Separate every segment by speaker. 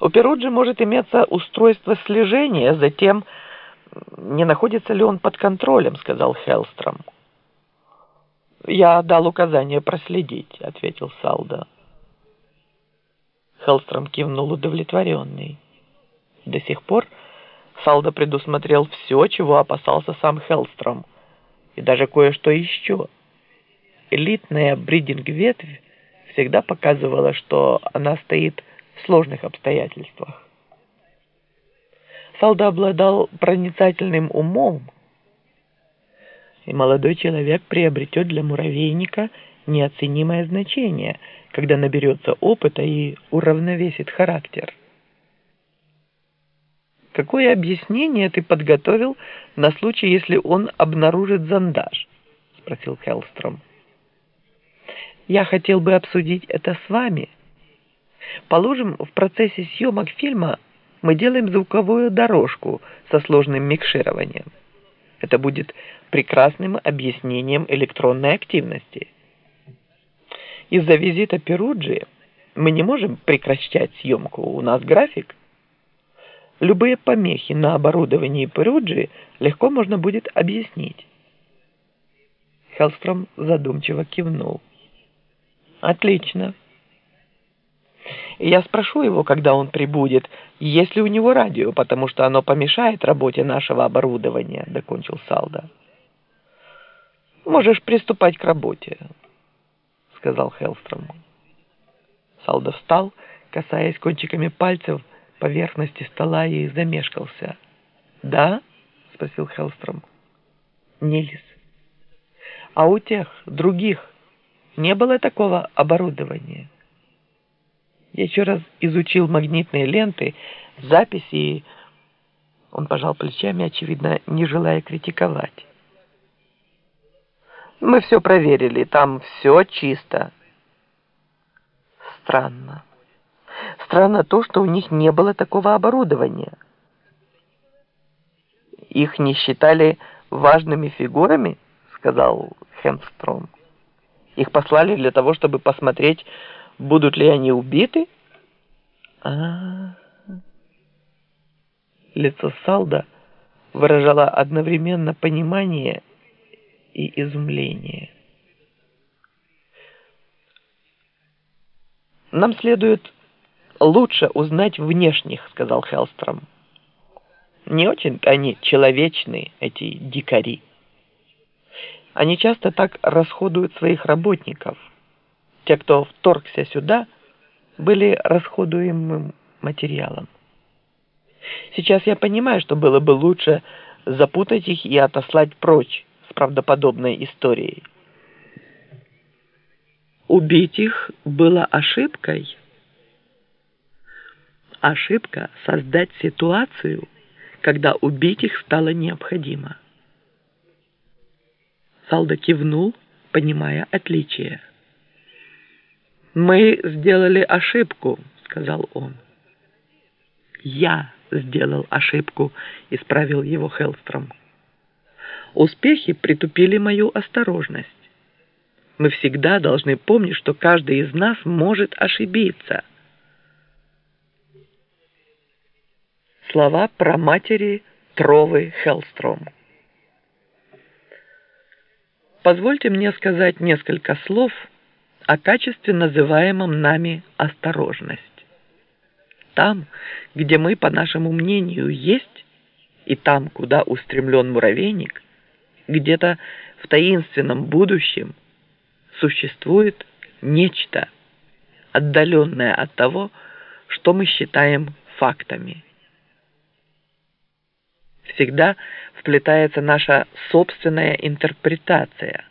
Speaker 1: У Перуджи может иметься устройство слежения за тем, не находится ли он под контролем, сказал Хелстром. Я дал указание проследить, ответил Салда. Хелстром кивнул удовлетворенный. До сих пор Салда предусмотрел все, чего опасался сам Хелстром, и даже кое-что еще. Элитная бридинг-ветвь всегда показывала, что она стоит сложных обстоятельствах. Салда обладал проницательным умом, и молодой человек приобретет для муравейника неоценимое значение, когда наберется опыта и уравновесит характер. Какое объяснение ты подготовил на случай, если он обнаружит зондаж? Спросил Хеллстром. Я хотел бы обсудить это с вами. Положим, в процессе съемок фильма мы делаем звуковую дорожку со сложным микшированием. Это будет прекрасным объяснением электронной активности. Из-за визита Перуджи мы не можем прекращать съемку, у нас график. Любые помехи на оборудовании Перуджи легко можно будет объяснить. Хеллстром задумчиво кивнул. Отлично. Я спрошу его, когда он прибудет, есть ли у него радио, потому что оно помешает работе нашего оборудования, докончил Салда. Можешь приступать к работе, сказал Хеллстром. Салда встал, касаясь кончиками пальцев поверхности стола и замешкался. «Да?» — спросил Хеллстром. «Нилис. А у тех, других, не было такого оборудования?» Я еще раз изучил магнитные ленты, записи, и он пожал плечами, очевидно, не желая критиковать. Мы все проверили, там все чисто. Странно. Странно то, что у них не было такого оборудования. Их не считали важными фигурами, сказал Хемстром. Их послали для того, чтобы посмотреть, будут ли они убиты? А, -а, -а. Лицо Салда выражало одновременно понимание и изумление. Нам следует лучше узнать внешних, сказал Хелстром. Не очень-то они человечные, эти дикари. Они часто так расходуют своих работников. Те, кто вторгся сюда, были расходуемым материалом. Сейчас я понимаю, что было бы лучше запутать их и отослать прочь с правдоподобной историей. Убить их было ошибкой – ошибка создать ситуацию, когда убить их стало необходимо. Салда кивнул, понимая отличие. «Мы сделали ошибку», — сказал он. «Я сделал ошибку», — исправил его Хеллстром. «Успехи притупили мою осторожность. Мы всегда должны помнить, что каждый из нас может ошибиться». слова про матери Тровы Хеллстром. Позвольте мне сказать несколько слов о качестве, называемом нами осторожность. Там, где мы, по нашему мнению, есть, и там, куда устремлен муравейник, где-то в таинственном будущем существует нечто, отдаленное от того, что мы считаем фактами всегда вплетается наша собственная интерпретация.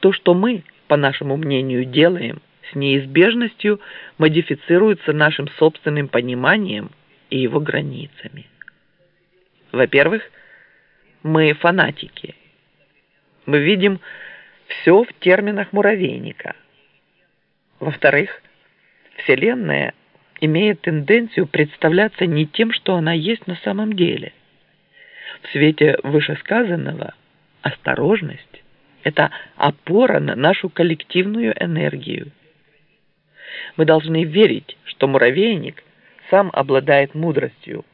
Speaker 1: То, что мы, по нашему мнению, делаем, с неизбежностью модифицируется нашим собственным пониманием и его границами. Во-первых, мы фанатики. Мы видим все в терминах муравейника. Во-вторых, Вселенная имеет тенденцию представляться не тем, что она есть на самом деле – в свете вышесказанного осторожность – это опора на нашу коллективную энергию. Мы должны верить, что муравейник сам обладает мудростью.